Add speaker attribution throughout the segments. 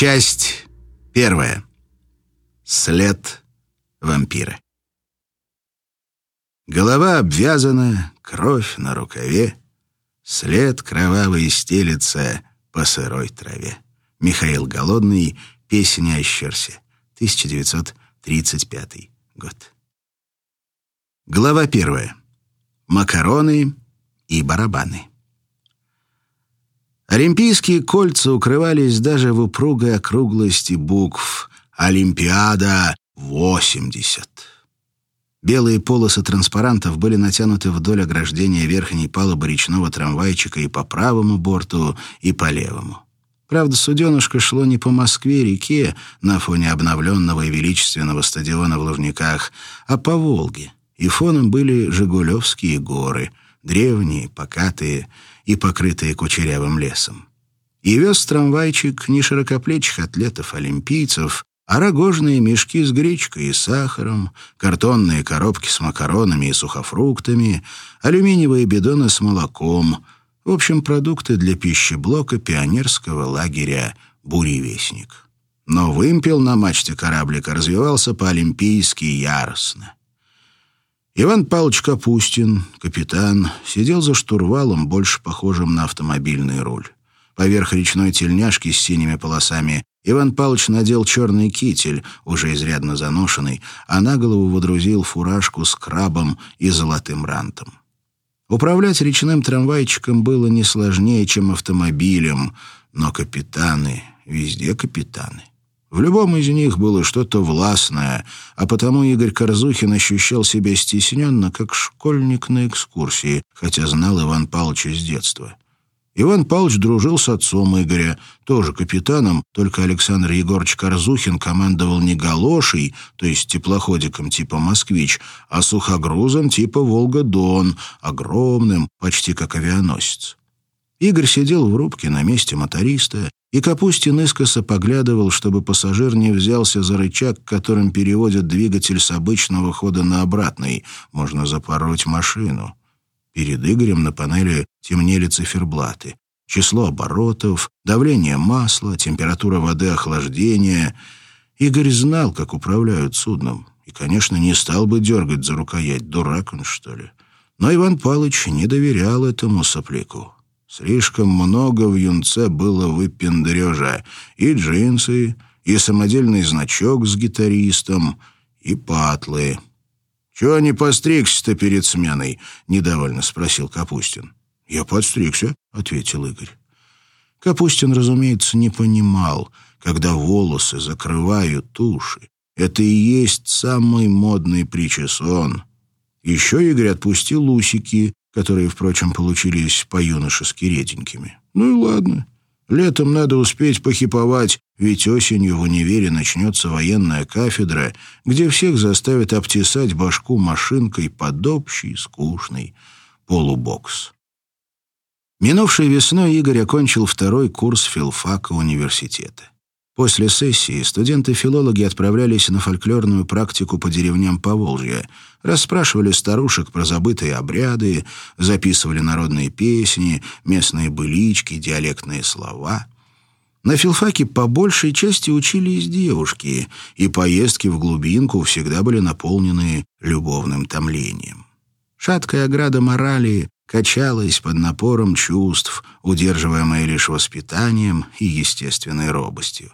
Speaker 1: Часть первая. След вампира. Голова обвязана, кровь на рукаве, след кровавый стелится по сырой траве. Михаил Голодный, песня о щерсе, 1935 год. Глава первая. Макароны и барабаны. Олимпийские кольца укрывались даже в упругой округлости букв «Олимпиада-80». Белые полосы транспарантов были натянуты вдоль ограждения верхней палубы речного трамвайчика и по правому борту, и по левому. Правда, суденышко шло не по Москве-реке на фоне обновленного и величественного стадиона в Лужниках, а по Волге, и фоном были Жигулевские горы, древние, покатые, и покрытые кучерявым лесом. И вез трамвайчик не широкоплечих атлетов-олимпийцев, а рогожные мешки с гречкой и сахаром, картонные коробки с макаронами и сухофруктами, алюминиевые бидоны с молоком, в общем, продукты для пищеблока пионерского лагеря «Буревестник». Но вымпел на мачте кораблика развивался по-олимпийски яростно. Иван Павлович Капустин, капитан, сидел за штурвалом, больше похожим на автомобильный руль. Поверх речной тельняшки с синими полосами Иван Павлович надел черный китель, уже изрядно заношенный, а на голову водрузил фуражку с крабом и золотым рантом. Управлять речным трамвайчиком было не сложнее, чем автомобилем, но капитаны везде капитаны. В любом из них было что-то властное, а потому Игорь Корзухин ощущал себя стесненно, как школьник на экскурсии, хотя знал Иван Павловича с детства. Иван Павлович дружил с отцом Игоря, тоже капитаном, только Александр Егорович Корзухин командовал не галошей, то есть теплоходиком типа «Москвич», а сухогрузом типа «Волга-Дон», огромным, почти как авианосец. Игорь сидел в рубке на месте моториста, и Капустин искоса поглядывал, чтобы пассажир не взялся за рычаг, которым переводят двигатель с обычного хода на обратный. Можно запороть машину. Перед Игорем на панели темнели циферблаты. Число оборотов, давление масла, температура воды охлаждения. Игорь знал, как управляют судном. И, конечно, не стал бы дергать за рукоять. Дурак он, что ли? Но Иван Палыч не доверял этому сопляку. Слишком много в юнце было выпендрежа. И джинсы, и самодельный значок с гитаристом, и патлы. «Чего не постригся-то перед сменой?» — недовольно спросил Капустин. «Я подстригся», — ответил Игорь. Капустин, разумеется, не понимал, когда волосы закрывают уши. Это и есть самый модный причесон. Еще Игорь отпустил усики, которые, впрочем, получились по-юношески реденькими. Ну и ладно. Летом надо успеть похиповать, ведь осенью в универе начнется военная кафедра, где всех заставят обтесать башку машинкой под общий, скучный полубокс. Минувшей весной Игорь окончил второй курс филфака университета. После сессии студенты-филологи отправлялись на фольклорную практику по деревням Поволжья, расспрашивали старушек про забытые обряды, записывали народные песни, местные былички, диалектные слова. На филфаке по большей части учились девушки, и поездки в глубинку всегда были наполнены любовным томлением. Шаткая ограда морали качалась под напором чувств, удерживаемая лишь воспитанием и естественной робостью.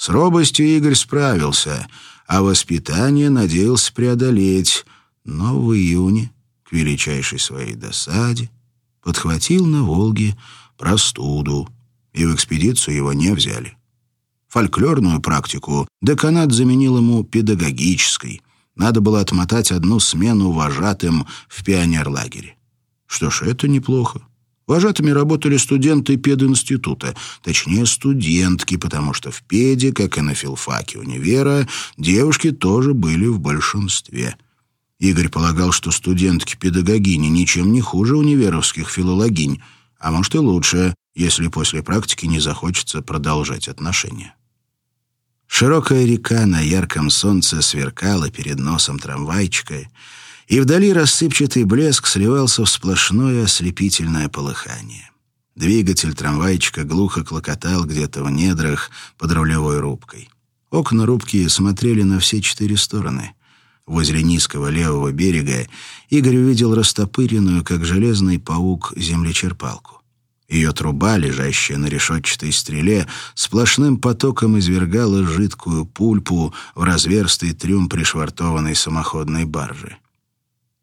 Speaker 1: С робостью Игорь справился, а воспитание надеялся преодолеть, но в июне, к величайшей своей досаде, подхватил на Волге простуду, и в экспедицию его не взяли. Фольклорную практику деканат заменил ему педагогической. Надо было отмотать одну смену вожатым в пионерлагере. Что ж, это неплохо. Вожатыми работали студенты пединститута, точнее студентки, потому что в педе, как и на филфаке универа, девушки тоже были в большинстве. Игорь полагал, что студентки-педагогини ничем не хуже универовских филологинь, а может и лучше, если после практики не захочется продолжать отношения. Широкая река на ярком солнце сверкала перед носом трамвайчика, и вдали рассыпчатый блеск сливался в сплошное ослепительное полыхание. Двигатель трамвайчика глухо клокотал где-то в недрах под рулевой рубкой. Окна рубки смотрели на все четыре стороны. Возле низкого левого берега Игорь увидел растопыренную, как железный паук, землечерпалку. Ее труба, лежащая на решетчатой стреле, сплошным потоком извергала жидкую пульпу в разверстый трюм пришвартованной самоходной баржи.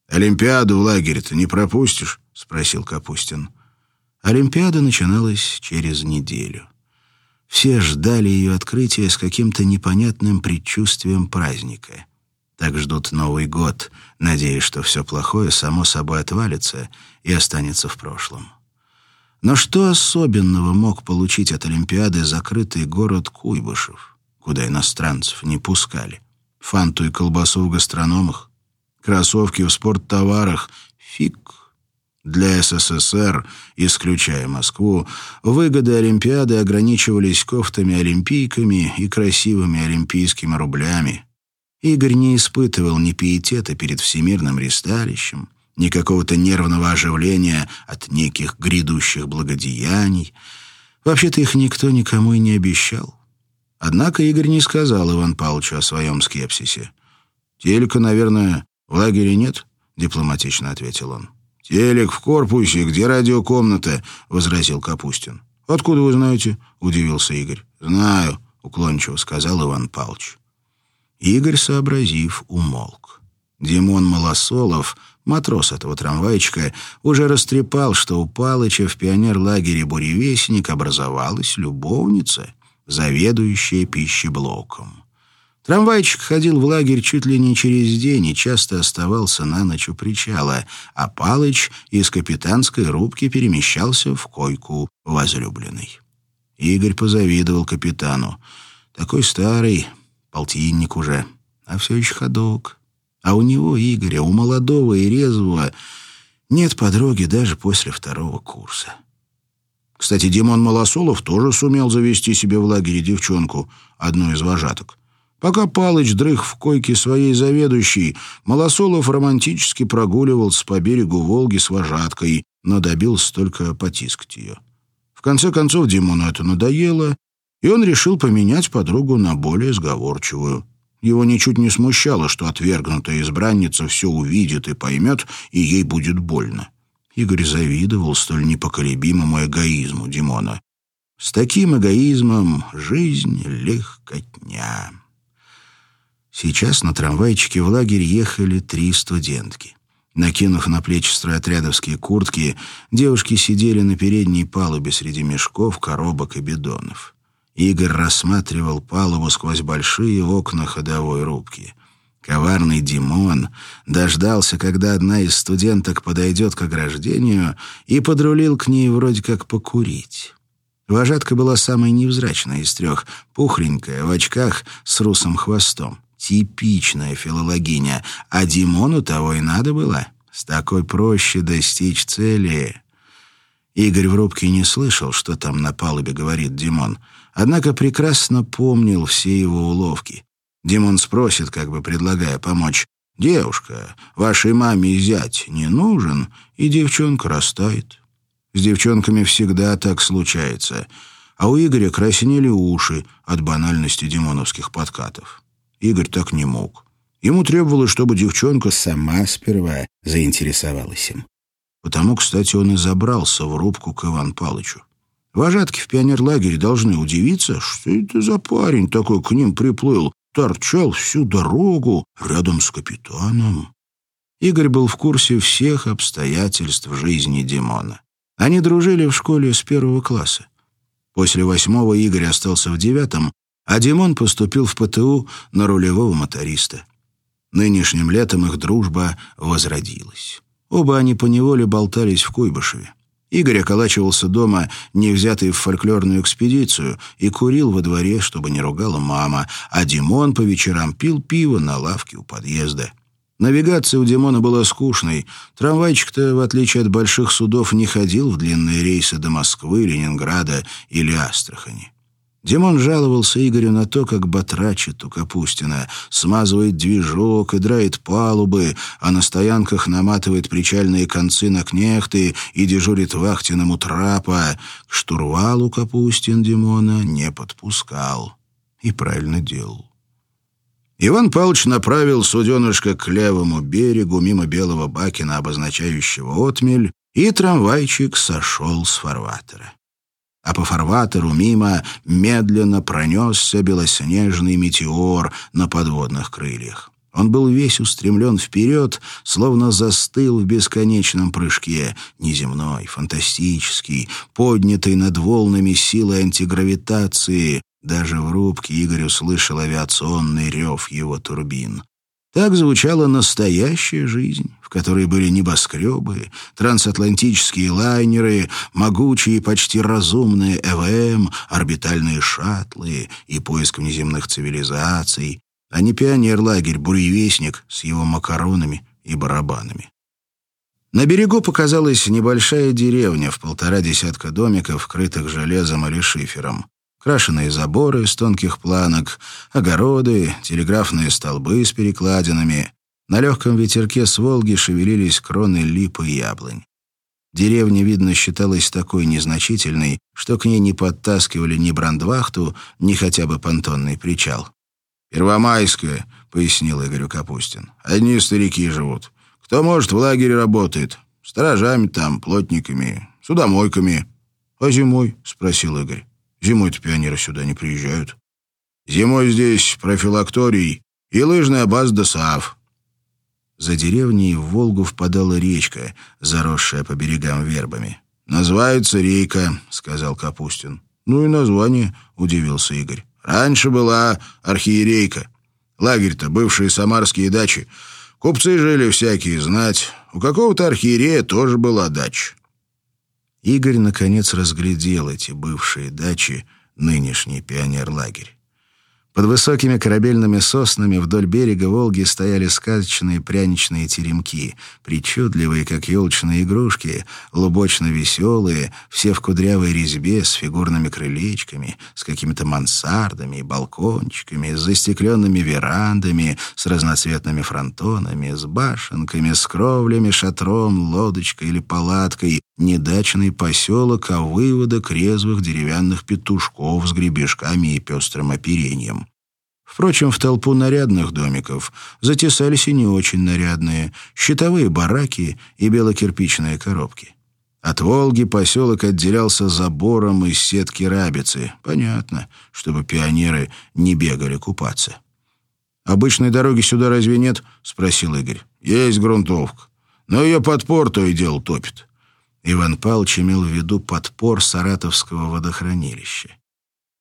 Speaker 1: «Олимпиаду в лагере-то не пропустишь?» — спросил Капустин. Олимпиада начиналась через неделю. Все ждали ее открытия с каким-то непонятным предчувствием праздника. Так ждут Новый год, надеясь, что все плохое само собой отвалится и останется в прошлом. Но что особенного мог получить от Олимпиады закрытый город Куйбышев, куда иностранцев не пускали? Фанту и колбасу в гастрономах? Кроссовки в спорттоварах? Фиг. Для СССР, исключая Москву, выгоды Олимпиады ограничивались кофтами-олимпийками и красивыми олимпийскими рублями. Игорь не испытывал ни пиетета перед всемирным ристалищем, ни какого-то нервного оживления от неких грядущих благодеяний. Вообще-то их никто никому и не обещал. Однако Игорь не сказал Иван Павловичу о своем скепсисе. «Телека, наверное, в лагере нет?» — дипломатично ответил он. «Телек в корпусе, где радиокомната», — возразил Капустин. «Откуда вы знаете?» — удивился Игорь. «Знаю», — уклончиво сказал Иван Павлович. Игорь, сообразив, умолк. Димон Малосолов Матрос этого трамвайчика уже растрепал, что у Палыча в пионерлагере «Буревестник» образовалась любовница, заведующая пищеблоком. Трамвайчик ходил в лагерь чуть ли не через день и часто оставался на ночь у причала, а Палыч из капитанской рубки перемещался в койку возлюбленной. Игорь позавидовал капитану. Такой старый, полтинник уже, а все еще ходок. А у него, Игоря, у молодого и резвого, нет подруги даже после второго курса. Кстати, Димон Малосолов тоже сумел завести себе в лагере девчонку, одну из вожаток. Пока Палыч дрых в койке своей заведующей, Малосолов романтически прогуливался по берегу Волги с вожаткой, но добился только потискать ее. В конце концов Димону это надоело, и он решил поменять подругу на более сговорчивую. Его ничуть не смущало, что отвергнутая избранница все увидит и поймет, и ей будет больно. Игорь завидовал столь непоколебимому эгоизму Димона. С таким эгоизмом жизнь легкотня. Сейчас на трамвайчике в лагерь ехали три студентки. Накинув на плечи стройотрядовские куртки, девушки сидели на передней палубе среди мешков, коробок и бидонов. Игорь рассматривал палубу сквозь большие окна ходовой рубки. Коварный Димон дождался, когда одна из студенток подойдет к ограждению, и подрулил к ней вроде как покурить. Вожатка была самой невзрачной из трех, пухленькая, в очках, с русым хвостом. Типичная филологиня, а Димону того и надо было. С такой проще достичь цели. Игорь в рубке не слышал, что там на палубе говорит Димон — Однако прекрасно помнил все его уловки. Димон спросит, как бы предлагая помочь, «Девушка, вашей маме зять не нужен?» И девчонка растает. С девчонками всегда так случается. А у Игоря краснели уши от банальности димоновских подкатов. Игорь так не мог. Ему требовалось, чтобы девчонка сама сперва заинтересовалась им. Потому, кстати, он и забрался в рубку к Иван Палычу. Вожатки в пионерлагере должны удивиться, что это за парень такой к ним приплыл, торчал всю дорогу рядом с капитаном. Игорь был в курсе всех обстоятельств жизни Димона. Они дружили в школе с первого класса. После восьмого Игорь остался в девятом, а Димон поступил в ПТУ на рулевого моториста. Нынешним летом их дружба возродилась. Оба они поневоле болтались в Куйбышеве. Игорь околачивался дома, не взятый в фольклорную экспедицию, и курил во дворе, чтобы не ругала мама, а Димон по вечерам пил пиво на лавке у подъезда. Навигация у Димона была скучной. Трамвайчик-то, в отличие от больших судов, не ходил в длинные рейсы до Москвы, Ленинграда или Астрахани. Димон жаловался Игорю на то, как батрачит у Капустина, смазывает движок и драет палубы, а на стоянках наматывает причальные концы на кнехты и дежурит вахтенному трапа. К штурвалу Капустин Димона не подпускал. И правильно делал. Иван Павлович направил суденышко к левому берегу мимо белого бакина, обозначающего отмель, и трамвайчик сошел с фарватера а по фарватеру мимо медленно пронесся белоснежный метеор на подводных крыльях. Он был весь устремлен вперед, словно застыл в бесконечном прыжке, неземной, фантастический, поднятый над волнами силой антигравитации. Даже в рубке Игорь услышал авиационный рев его турбин. Так звучала настоящая жизнь, в которой были небоскребы, трансатлантические лайнеры, могучие почти разумные ЭВМ, орбитальные шаттлы и поиск внеземных цивилизаций, а не пионер-лагерь «Буревестник» с его макаронами и барабанами. На берегу показалась небольшая деревня в полтора десятка домиков, крытых железом или шифером крашеные заборы из тонких планок, огороды, телеграфные столбы с перекладинами. На легком ветерке с Волги шевелились кроны лип и яблонь. Деревня, видно, считалась такой незначительной, что к ней не подтаскивали ни брандвахту, ни хотя бы понтонный причал. «Первомайская», — пояснил Игорю Капустин. «Одни старики живут. Кто может, в лагере работает. Сторожами там, плотниками, судомойками». «А зимой?» — спросил Игорь. Зимой-то пионеры сюда не приезжают. Зимой здесь профилакторий и лыжная база ДОСААФ. За деревней в Волгу впадала речка, заросшая по берегам вербами. «Называется рейка», — сказал Капустин. «Ну и название», — удивился Игорь. «Раньше была архиерейка. Лагерь-то бывшие самарские дачи. Купцы жили всякие, знать. У какого-то архиерея тоже была дача. Игорь, наконец, разглядел эти бывшие дачи, нынешний пионерлагерь. Под высокими корабельными соснами вдоль берега Волги стояли сказочные пряничные теремки, причудливые, как елочные игрушки, лубочно-веселые, все в кудрявой резьбе, с фигурными крылечками, с какими-то мансардами, балкончиками, с застекленными верандами, с разноцветными фронтонами, с башенками, с кровлями, шатром, лодочкой или палаткой, недачный поселок, а выводок резвых деревянных петушков с гребешками и пестрым оперением. Впрочем, в толпу нарядных домиков затесались и не очень нарядные, щитовые бараки и белокирпичные коробки. От Волги поселок отделялся забором из сетки рабицы. Понятно, чтобы пионеры не бегали купаться. «Обычной дороги сюда разве нет?» — спросил Игорь. «Есть грунтовка. Но ее подпор то и дело топит». Иван Павлович имел в виду подпор Саратовского водохранилища.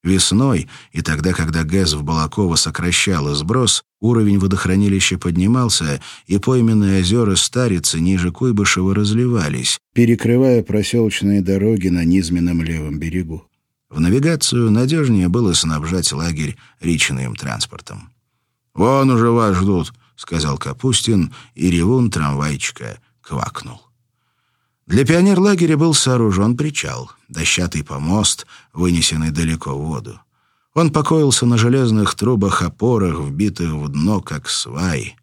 Speaker 1: Весной, и тогда, когда ГЭС в Балаково сокращал сброс, уровень водохранилища поднимался, и пойменные озера Старицы ниже Куйбышева разливались, перекрывая проселочные дороги на низменном левом берегу. В навигацию надежнее было снабжать лагерь речным транспортом. «Вон уже вас ждут», — сказал Капустин, и ревун трамвайчика квакнул. Для пионерлагеря был сооружен причал, дощатый помост, вынесенный далеко в воду. Он покоился на железных трубах-опорах, вбитых в дно, как свай.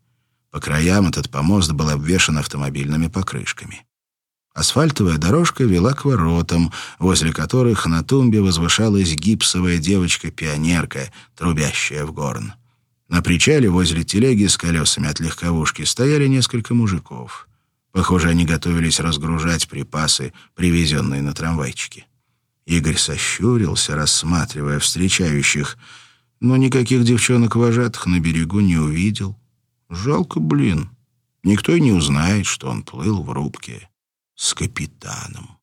Speaker 1: По краям этот помост был обвешан автомобильными покрышками. Асфальтовая дорожка вела к воротам, возле которых на тумбе возвышалась гипсовая девочка-пионерка, трубящая в горн. На причале возле телеги с колесами от легковушки стояли несколько мужиков. Похоже, они готовились разгружать припасы, привезенные на трамвайчике. Игорь сощурился, рассматривая встречающих, но никаких девчонок-вожатых на берегу не увидел. Жалко, блин. Никто и не узнает, что он плыл в рубке с капитаном.